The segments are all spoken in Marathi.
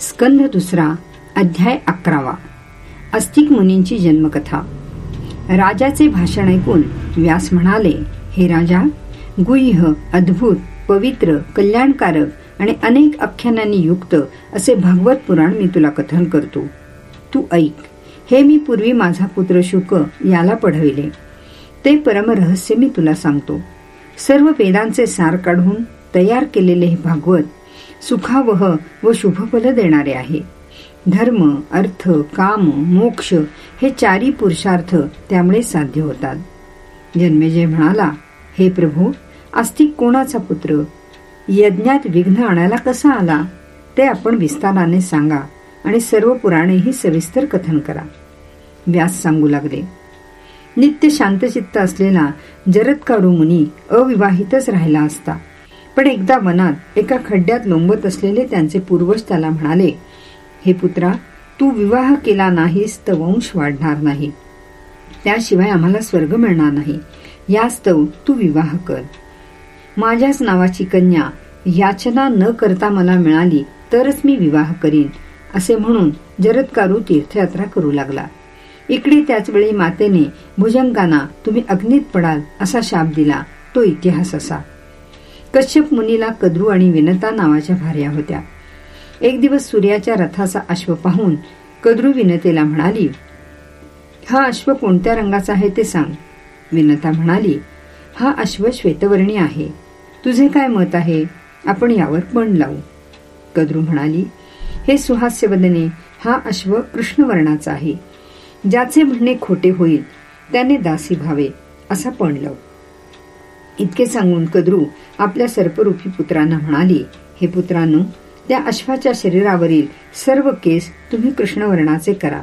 स्कंध दुसरा अध्याय अकरावा. अस्तिक मुनींची जन्मकथा. राजाचे भाषण ऐकून व्यास म्हणाले हे राजा गुह्य अद्भुत पवित्र कल्याणकारक आणि अनेक आख्यानांनी युक्त असे भागवत पुराण मी तुला कथन करतो. तू ऐक हे मी पूर्वी माझा पुत्र शुक याला पढविले. ते परमरहस्य मी तुला सांगतो. सर्व वेदांचे सार काढून तयार केलेले हे भागवत सुखावह व शुभफल देणारे आहे. धर्म अर्थ काम मोक्ष हे चारी पुरुषार्थ त्यामुळे साध्य होतात. जन्मेजय म्हणाला हे प्रभू आस्तिक कोणाचा पुत्र? यज्ञात विघ्न आणायला कसा आला? ते आपण विस्ताराने सांगा आणि सर्व पुराणेही सविस्तर कथन करा. व्यास सांगू लागले. नित्य शांतचित्त असलेला जरदकाडू मुनी अविवाहितच राहिला असता. पण एकदा वनात एका खड्ड्यात लोंबत असलेले त्यांचे पूर्वज त्याला म्हणाले हे पुत्रा तू विवाह केला नाहीस तर वंश वाढणार नाही. त्याशिवाय आम्हाला स्वर्ग मिळणार नाही. यास्तव तू विवाह कर. माझ्याच नावाची कन्या याचना न करता मला मिळाली तरच मी विवाह करीन असे म्हणून जरदकारू तीर्थयात्रा करू लागला. इकडे त्याचवेळी मातेने भुजंगांना तुम्ही अग्नीत पडाल असा शाप दिला. तो इतिहास असा. कश्यप मुनीला कद्रू आणि विनता नावाच्या भार्या होत्या. एक दिवस सूर्याच्या रथाचा अश्व पाहून कद्रू विनतेला म्हणाली हा अश्व कोणत्या रंगाचा आहे ते सांग. विनता म्हणाली हा अश्व श्वेतवर्णी आहे. तुझे काय मत आहे? आपण यावर पण लावू. कद्रू म्हणाली हे सुहास्यवदने हा अश्व कृष्णवर्णाचा आहे. ज्याचे म्हणणे खोटे होईल त्याने दासी व्हावे असा पण लावू. इतके सांगून कद्रू आपल्या सर्परूपी पुत्रांना म्हणाली हे पुत्रांनो त्या अश्वाच्या शरीरावरील सर्व केस तुम्ही कृष्णवर्णाचे करा.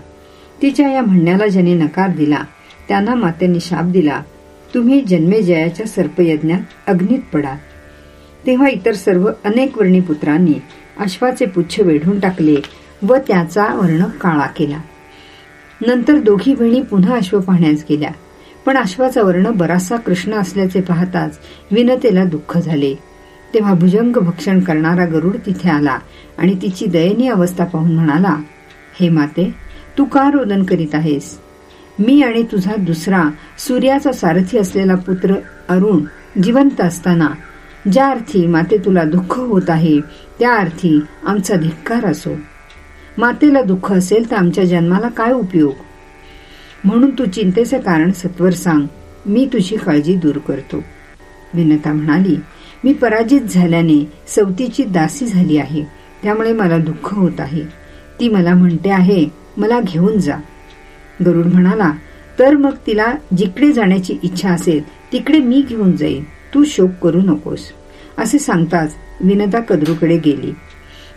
तिच्या या म्हणण्याला ज्याने नकार दिला त्यांना मातेने शाप दिला. तुम्ही जन्मेजयाच्या सर्पयज्ञात अग्नीत पडा. तेव्हा इतर सर्व अनेक वर्णी पुत्रांनी अश्वाचे पुच्छ वेढून टाकले व त्याचा वर्ण काळा केला. नंतर दोघी बहिणी पुन्हा अश्व पाहण्यास गेल्या. पण अश्वाचा वर्ण बराचसा कृष्ण असल्याचे पाहताच विनतेला दुःख झाले. तेव्हा भुजंग भक्षण करणारा गरुड तिथे आला आणि तिची दयनीय अवस्था पाहून म्हणाला हे माते तू का रोदन करीत आहेस? मी आणि तुझा दुसरा सूर्याचा सारथी असलेला पुत्र अरुण जिवंत असताना ज्या अर्थी माते तुला दुःख होत आहे त्या अर्थी आमचा धिक्कार असो. मातेला दुःख असेल तर आमच्या जन्माला काय उपयोग? म्हणून तू चिंतेचे कारण सत्वर सांग. मी तुझी काळजी दूर करतो. विनता म्हणाली मी पराजित झाल्याने सवतीची दासी झाली आहे. त्यामुळे मला दुःख होत आहे. ती मला म्हणते आहे मला घेऊन जा. गरुड म्हणाला तर मग तिला जिकडे जाण्याची इच्छा असेल तिकडे मी घेऊन जाईन. तू शोक करू नकोस. असे सांगताच विनता कद्रूकडे गेली.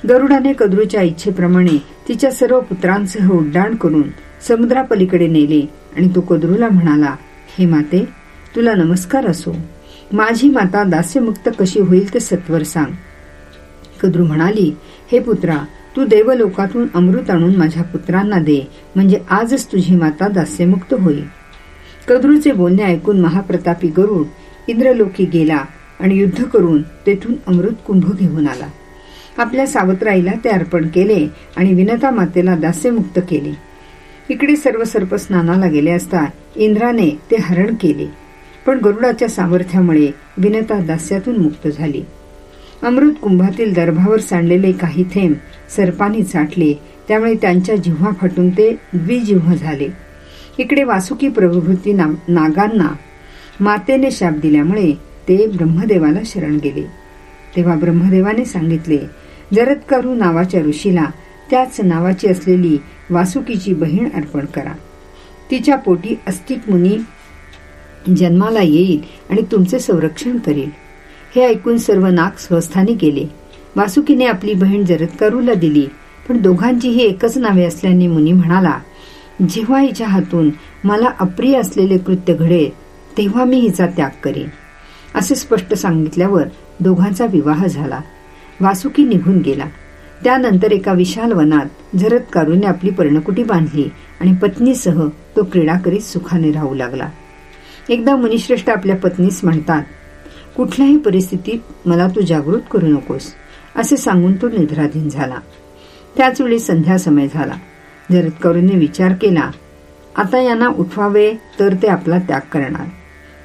गरुडाने कद्रूच्या इच्छेप्रमाणे तिच्या सर्व पुत्रांसह उड्डाण करून समुद्रापलीकडे नेले आणि तो कद्रूला म्हणाला हे माते तुला नमस्कार असो. माझी माता दास्यमुक्त कशी होईल ते सत्वर सांग. कद्रू म्हणाली हे पुत्रा तू देवलोकातून अमृत आणून माझ्या पुत्रांना दे म्हणजे आजच तुझी माता दास्यमुक्त होईल. कद्रूचे बोलणे ऐकून महाप्रतापी गरुड इंद्रलोकी गेला आणि युद्ध करून तेथून अमृत कुंभ घेऊन आला. आपल्या सावत्राईला ते अर्पण केले आणि विनता मातेला दास्यमुक्त केले. इकडे सर्व सर्प स्नानाला गेले असता इंद्राने ते हरण केले. पण गरुडाच्या सामर्थ्यामुळे विनता दास्यातून मुक्त झाली. अमृत कुंभातील दर्भावर सांडलेले काही थेंब सर्पाने चाटले त्यामुळे त्यांच्या जिव्हा फाटून ते द्विजिव्ह झाले. इकडे वासुकी प्रवृत्ती नागांना मातेने शाप दिल्यामुळे ते ब्रह्मदेवाला शरण गेले. तेव्हा ब्रह्मदेवाने सांगितले जरत्कारू नावाच्या ऋषीला त्याच नावाची असलेली वासुकीची बहीण अर्पण करा. तिच्या पोटी अस्तिक मुनी जन्माला येईल आणि तुमचे संरक्षण करेल. हे ऐकून सर्व नाग स्वस्थानी गेले. वासुकीने आपली बहीण जरत्कारूला दिली पण दोघांचीही एकच नावे असल्याने मुनी म्हणाला जेव्हा हिच्या हातून मला अप्रिय असलेले कृत्य घडेल तेव्हा मी हिचा त्याग करेन. असे स्पष्ट सांगितल्यावर दोघांचा विवाह झाला. वासुकी निघून गेला. त्यानंतर एका विशाल वनात झरतकारूने आपली पर्णकुटी बांधली आणि पत्नीसह तो क्रीडा करीत सुखाने राहू लागला. एकदा मुनिश्रेष्ठ आपल्या पत्नीस म्हणतात कुठल्याही परिस्थितीत मला तू जागृत करू नकोस असे सांगून तो निद्राधीन झाला. त्याच वेळी संध्या समय झाला. जरदकरूंनी विचार केला आता यांना उठवावे तर ते आपला त्याग करणार.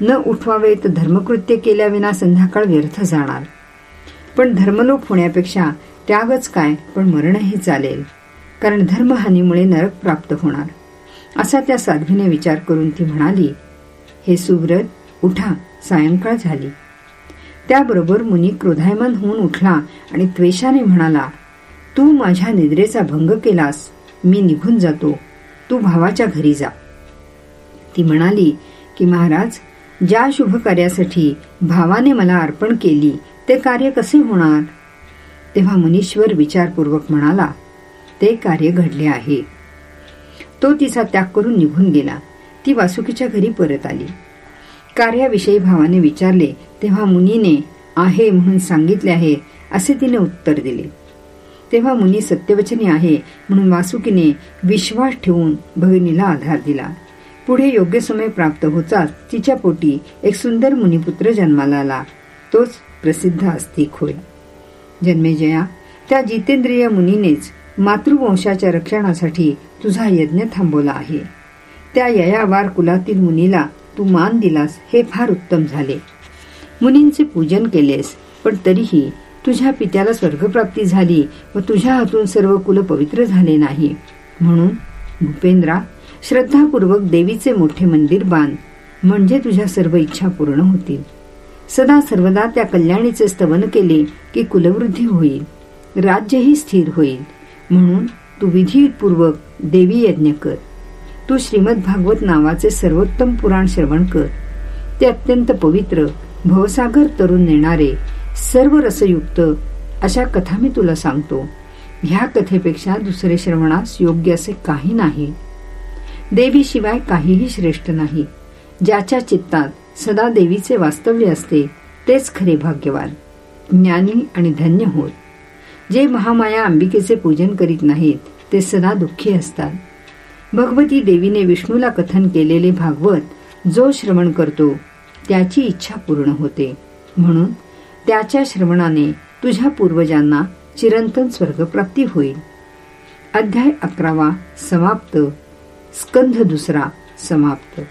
न उठवावे तर धर्मकृत्य केल्याविना संध्याकाळ व्यर्थ जाणार. पण धर्मलोप होण्यापेक्षा त्यागच काय? पण मरणही चालेल. कारण धर्महानीमुळे नरक प्राप्त होणार. असा त्या साध्वीने विचार करून ती म्हणाली हे सुव्रत उठा सायंकाळ झाली. त्याबरोबर मुनी क्रोधायमान होऊन उठला आणि त्वेषाने म्हणाला तू माझ्या निद्रेचा भंग केलास. मी निघून जातो. तू भावाच्या घरी जा. ती म्हणाली की महाराज ज्या शुभ कार्यासाठी भावाने मला अर्पण केली ते कार्य कसे होणार? तेव्हा मुनीश्वर विचारपूर्वक म्हणाला ते कार्य घडले आहे. तो तिचा त्याग करून निघून गेला. ती वासुकीच्या घरी परत आली. कार्याविषयी भावाने विचारले तेव्हा मुनीने आहे म्हणून सांगितले आहे असे तिने उत्तर दिले. तेव्हा मुनी सत्यवचनी आहे म्हणून वासुकीने विश्वास ठेवून भगिनीला आधार दिला. पुढे योग्य समय प्राप्त होताच तिच्या पोटी एक सुंदर मुनिपुत्र जन्माला आला. तोच प्रसिद्ध आस्तिक होय. जन्मेजया त्या जितेंद्रिय मुनीनेच मातृवंशाच्या रक्षणासाठी तुझा यज्ञ थांबवला आहे. त्या ययावार कुलातील मुनीला तू मान दिलास हे फार उत्तम झाले. मुनींचे पूजन केलेस पण तरीही तुझ्या पित्याला स्वर्गप्राप्ती झाली व तुझ्या हातून सर्व कुल पवित्र झाले नाही. म्हणून भूपेंद्रा श्रद्धापूर्वक देवीचे मोठे मंदिर बांध म्हणजे तुझ्या सर्व इच्छा पूर्ण होतील. सदा सर्वदा त्या कल्याणीचे स्तवन केले की कुलवृद्धी होईल राज्यही स्थिर होईल. म्हणून तू विधीपूर्वक देवी यज्ञ कर. तू श्रीमद भागवत नावाचे सर्वोत्तम पुराण श्रवण कर. ते अत्यंत पवित्र भवसागर तरुण नेणारे सर्व रसयुक्त अशा कथा मी तुला सांगतो. ह्या कथेपेक्षा दुसरे श्रवणास योग्य असे काही नाही. देवीशिवाय काहीही श्रेष्ठ नाही. ज्याच्या चित्तात सदा देवीचे वास्तव्य असते तेच खरे भाग्यवान. ज्ञानी आणि धन्य होत जे महामाया अंबिकेचे पूजन करीत नाहीत ते सदा दुःखी असतात. भगवती देवीने विष्णूला कथन केलेले भागवत जो श्रवण करतो त्याची इच्छा पूर्ण होते. म्हणून त्याच्या श्रवणाने तुझ्या पूर्वजांना चिरंतन स्वर्गप्राप्ती होईल. अध्याय अकरावा समाप्त. स्कंध दुसरा समाप्त.